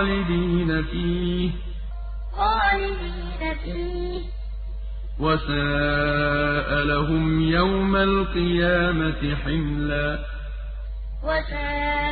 خالدين فيه. خالدين فيه وساء لهم يوم القيامة حملا. وساء